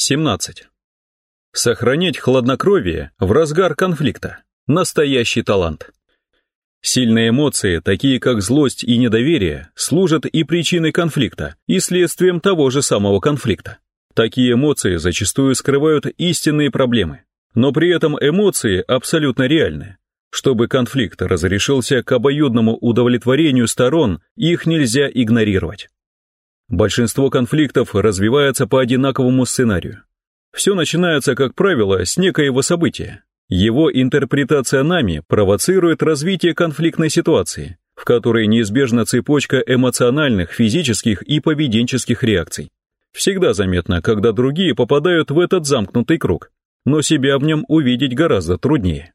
17. Сохранять хладнокровие в разгар конфликта – настоящий талант. Сильные эмоции, такие как злость и недоверие, служат и причиной конфликта, и следствием того же самого конфликта. Такие эмоции зачастую скрывают истинные проблемы, но при этом эмоции абсолютно реальны. Чтобы конфликт разрешился к обоюдному удовлетворению сторон, их нельзя игнорировать. Большинство конфликтов развивается по одинаковому сценарию. Все начинается, как правило, с некоего события. Его интерпретация нами провоцирует развитие конфликтной ситуации, в которой неизбежна цепочка эмоциональных, физических и поведенческих реакций. Всегда заметно, когда другие попадают в этот замкнутый круг, но себя в нем увидеть гораздо труднее.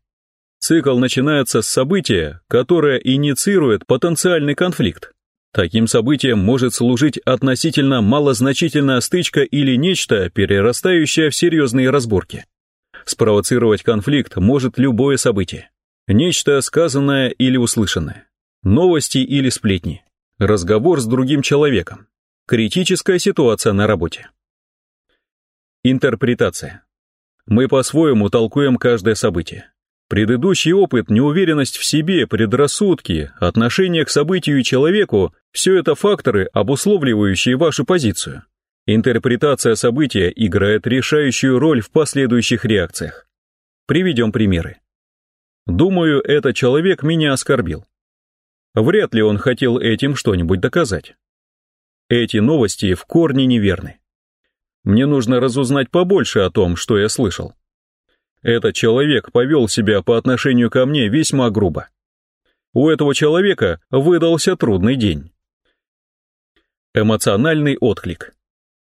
Цикл начинается с события, которое инициирует потенциальный конфликт. Таким событием может служить относительно малозначительная стычка или нечто, перерастающее в серьезные разборки. Спровоцировать конфликт может любое событие. Нечто сказанное или услышанное. Новости или сплетни. Разговор с другим человеком. Критическая ситуация на работе. Интерпретация. Мы по-своему толкуем каждое событие. Предыдущий опыт, неуверенность в себе, предрассудки, отношение к событию и человеку – все это факторы, обусловливающие вашу позицию. Интерпретация события играет решающую роль в последующих реакциях. Приведем примеры. Думаю, этот человек меня оскорбил. Вряд ли он хотел этим что-нибудь доказать. Эти новости в корне неверны. Мне нужно разузнать побольше о том, что я слышал. Этот человек повел себя по отношению ко мне весьма грубо. У этого человека выдался трудный день. Эмоциональный отклик.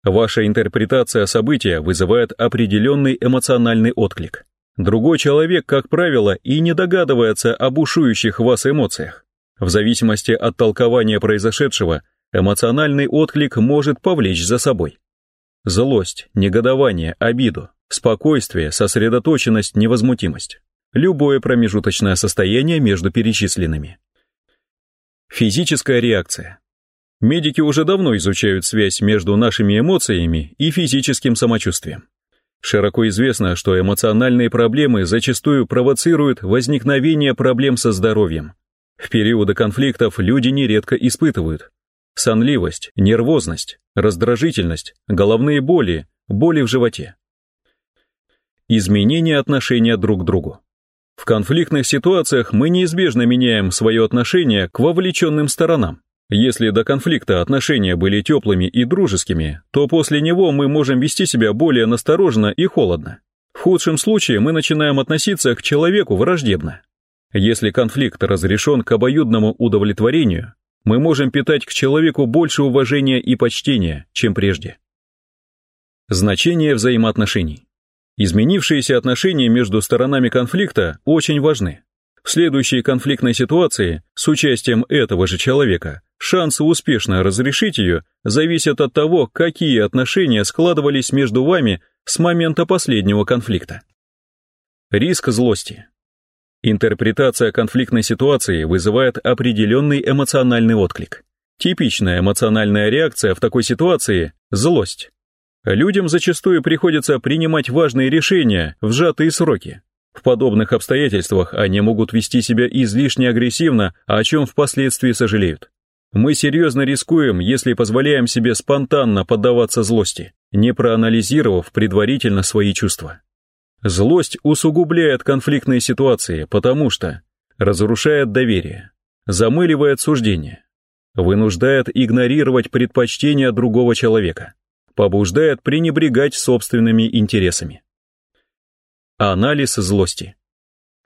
Ваша интерпретация события вызывает определенный эмоциональный отклик. Другой человек, как правило, и не догадывается об ушующих вас эмоциях. В зависимости от толкования произошедшего, эмоциональный отклик может повлечь за собой. Злость, негодование, обиду, Спокойствие, сосредоточенность, невозмутимость. Любое промежуточное состояние между перечисленными. Физическая реакция. Медики уже давно изучают связь между нашими эмоциями и физическим самочувствием. Широко известно, что эмоциональные проблемы зачастую провоцируют возникновение проблем со здоровьем. В периоды конфликтов люди нередко испытывают сонливость, нервозность, раздражительность, головные боли, боли в животе. Изменение отношения друг к другу. В конфликтных ситуациях мы неизбежно меняем свое отношение к вовлеченным сторонам. Если до конфликта отношения были теплыми и дружескими, то после него мы можем вести себя более настороженно и холодно. В худшем случае мы начинаем относиться к человеку враждебно. Если конфликт разрешен к обоюдному удовлетворению, мы можем питать к человеку больше уважения и почтения, чем прежде. Значение взаимоотношений. Изменившиеся отношения между сторонами конфликта очень важны. В следующей конфликтной ситуации с участием этого же человека шансы успешно разрешить ее зависят от того, какие отношения складывались между вами с момента последнего конфликта. Риск злости. Интерпретация конфликтной ситуации вызывает определенный эмоциональный отклик. Типичная эмоциональная реакция в такой ситуации – злость. Людям зачастую приходится принимать важные решения в сжатые сроки. В подобных обстоятельствах они могут вести себя излишне агрессивно, о чем впоследствии сожалеют. Мы серьезно рискуем, если позволяем себе спонтанно поддаваться злости, не проанализировав предварительно свои чувства. Злость усугубляет конфликтные ситуации, потому что разрушает доверие, замыливает суждение, вынуждает игнорировать предпочтения другого человека, побуждает пренебрегать собственными интересами. Анализ злости.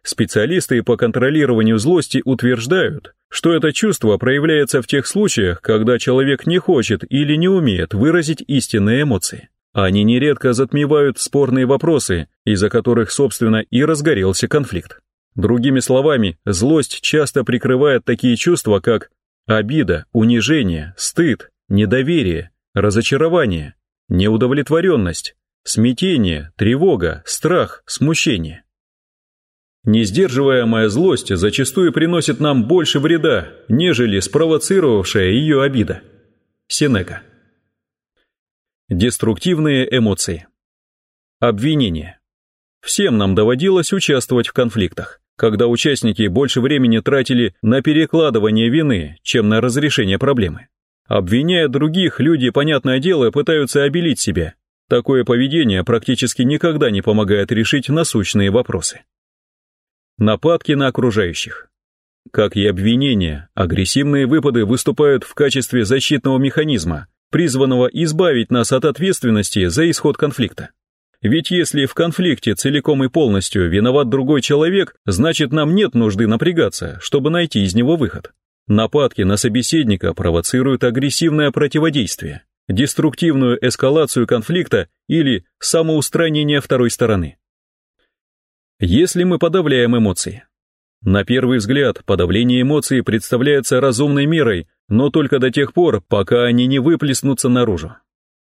Специалисты по контролированию злости утверждают, что это чувство проявляется в тех случаях, когда человек не хочет или не умеет выразить истинные эмоции. Они нередко затмевают спорные вопросы, из-за которых, собственно, и разгорелся конфликт. Другими словами, злость часто прикрывает такие чувства, как обида, унижение, стыд, недоверие, разочарование, неудовлетворенность, смятение, тревога, страх, смущение. Несдерживаемая злость зачастую приносит нам больше вреда, нежели спровоцировавшая ее обида. Сенека. Деструктивные эмоции. Обвинение. Всем нам доводилось участвовать в конфликтах, когда участники больше времени тратили на перекладывание вины, чем на разрешение проблемы. Обвиняя других, люди, понятное дело, пытаются обелить себя. Такое поведение практически никогда не помогает решить насущные вопросы. Нападки на окружающих. Как и обвинения, агрессивные выпады выступают в качестве защитного механизма, призванного избавить нас от ответственности за исход конфликта. Ведь если в конфликте целиком и полностью виноват другой человек, значит нам нет нужды напрягаться, чтобы найти из него выход. Нападки на собеседника провоцируют агрессивное противодействие, деструктивную эскалацию конфликта или самоустранение второй стороны. Если мы подавляем эмоции, на первый взгляд, подавление эмоций представляется разумной мерой, но только до тех пор, пока они не выплеснутся наружу.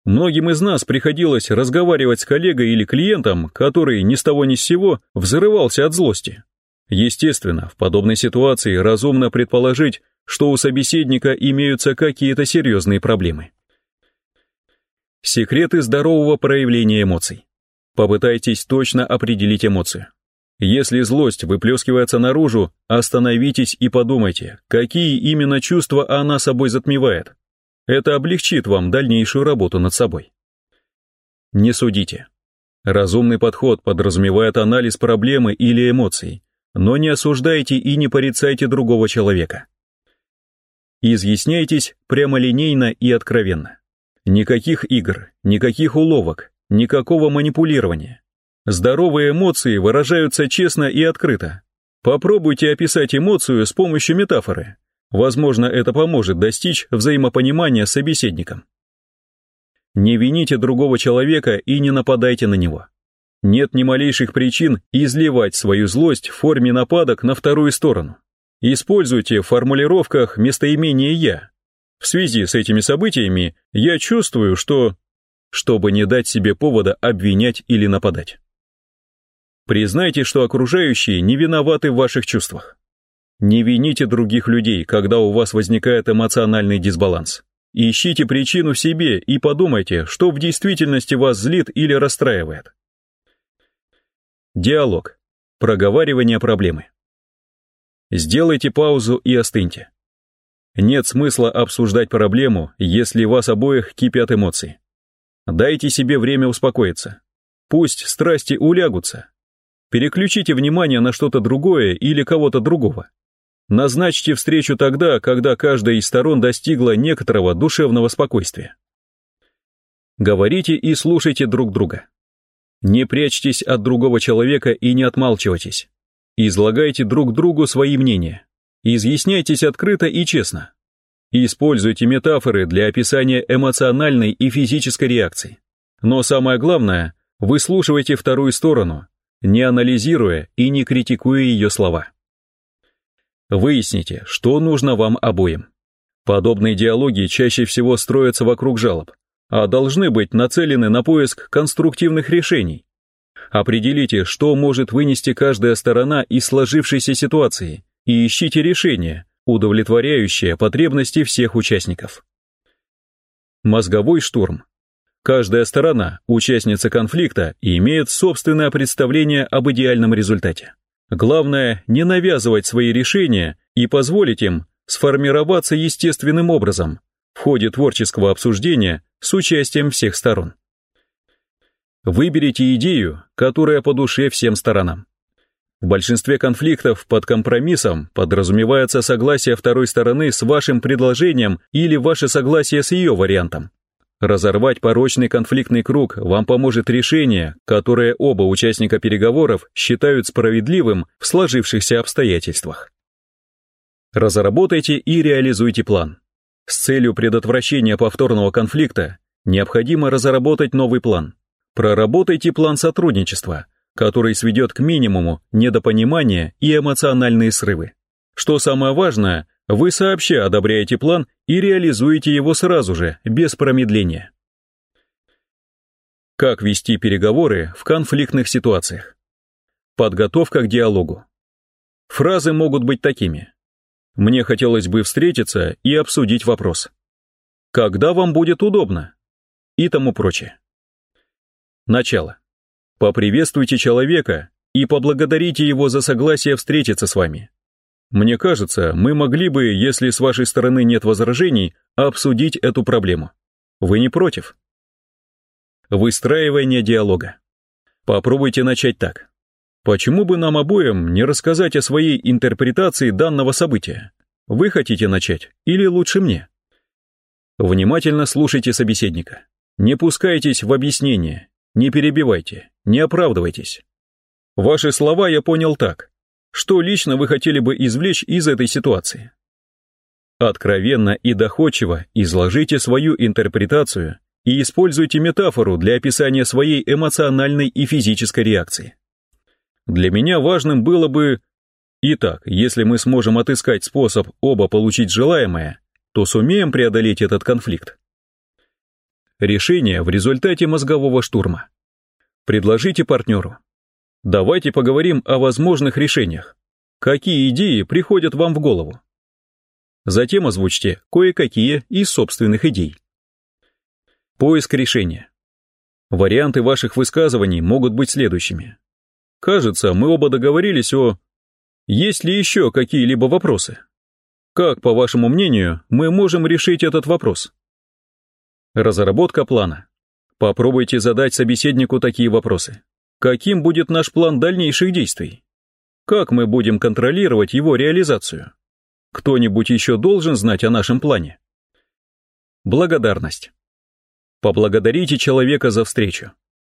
Многим из нас приходилось разговаривать с коллегой или клиентом, который ни с того ни с сего взрывался от злости. Естественно, в подобной ситуации разумно предположить, что у собеседника имеются какие-то серьезные проблемы. Секреты здорового проявления эмоций. Попытайтесь точно определить эмоцию. Если злость выплескивается наружу, остановитесь и подумайте, какие именно чувства она собой затмевает. Это облегчит вам дальнейшую работу над собой. Не судите. Разумный подход подразумевает анализ проблемы или эмоций, но не осуждайте и не порицайте другого человека. Изъясняйтесь прямолинейно и откровенно. Никаких игр, никаких уловок, никакого манипулирования. Здоровые эмоции выражаются честно и открыто. Попробуйте описать эмоцию с помощью метафоры. Возможно, это поможет достичь взаимопонимания с собеседником. Не вините другого человека и не нападайте на него. Нет ни малейших причин изливать свою злость в форме нападок на вторую сторону. Используйте в формулировках местоимение «я». В связи с этими событиями я чувствую, что... чтобы не дать себе повода обвинять или нападать. Признайте, что окружающие не виноваты в ваших чувствах. Не вините других людей, когда у вас возникает эмоциональный дисбаланс. Ищите причину в себе и подумайте, что в действительности вас злит или расстраивает. Диалог. Проговаривание проблемы. Сделайте паузу и остыньте. Нет смысла обсуждать проблему, если вас обоих кипят эмоции. Дайте себе время успокоиться. Пусть страсти улягутся, Переключите внимание на что-то другое или кого-то другого. Назначьте встречу тогда, когда каждая из сторон достигла некоторого душевного спокойствия. Говорите и слушайте друг друга. Не прячьтесь от другого человека и не отмалчивайтесь. Излагайте друг другу свои мнения. Изъясняйтесь открыто и честно. Используйте метафоры для описания эмоциональной и физической реакции. Но самое главное, выслушивайте вторую сторону не анализируя и не критикуя ее слова. Выясните, что нужно вам обоим. Подобные диалоги чаще всего строятся вокруг жалоб, а должны быть нацелены на поиск конструктивных решений. Определите, что может вынести каждая сторона из сложившейся ситуации, и ищите решение, удовлетворяющее потребности всех участников. Мозговой штурм Каждая сторона, участница конфликта, имеет собственное представление об идеальном результате. Главное, не навязывать свои решения и позволить им сформироваться естественным образом в ходе творческого обсуждения с участием всех сторон. Выберите идею, которая по душе всем сторонам. В большинстве конфликтов под компромиссом подразумевается согласие второй стороны с вашим предложением или ваше согласие с ее вариантом. Разорвать порочный конфликтный круг вам поможет решение, которое оба участника переговоров считают справедливым в сложившихся обстоятельствах. Разработайте и реализуйте план. С целью предотвращения повторного конфликта необходимо разработать новый план. Проработайте план сотрудничества, который сведет к минимуму недопонимания и эмоциональные срывы. Что самое важное, вы сообща одобряете план и реализуете его сразу же, без промедления. Как вести переговоры в конфликтных ситуациях? Подготовка к диалогу. Фразы могут быть такими. Мне хотелось бы встретиться и обсудить вопрос. Когда вам будет удобно? И тому прочее. Начало. Поприветствуйте человека и поблагодарите его за согласие встретиться с вами. Мне кажется, мы могли бы, если с вашей стороны нет возражений, обсудить эту проблему. Вы не против? Выстраивание диалога. Попробуйте начать так. Почему бы нам обоим не рассказать о своей интерпретации данного события? Вы хотите начать или лучше мне? Внимательно слушайте собеседника. Не пускайтесь в объяснение, не перебивайте, не оправдывайтесь. Ваши слова я понял так. Что лично вы хотели бы извлечь из этой ситуации? Откровенно и доходчиво изложите свою интерпретацию и используйте метафору для описания своей эмоциональной и физической реакции. Для меня важным было бы... Итак, если мы сможем отыскать способ оба получить желаемое, то сумеем преодолеть этот конфликт. Решение в результате мозгового штурма. Предложите партнеру. Давайте поговорим о возможных решениях. Какие идеи приходят вам в голову? Затем озвучьте кое-какие из собственных идей. Поиск решения. Варианты ваших высказываний могут быть следующими. Кажется, мы оба договорились о... Есть ли еще какие-либо вопросы? Как, по вашему мнению, мы можем решить этот вопрос? Разработка плана. Попробуйте задать собеседнику такие вопросы. Каким будет наш план дальнейших действий? Как мы будем контролировать его реализацию? Кто-нибудь еще должен знать о нашем плане? Благодарность. Поблагодарите человека за встречу.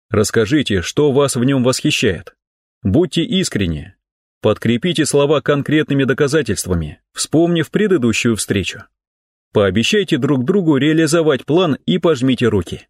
Расскажите, что вас в нем восхищает. Будьте искренни. Подкрепите слова конкретными доказательствами, вспомнив предыдущую встречу. Пообещайте друг другу реализовать план и пожмите руки.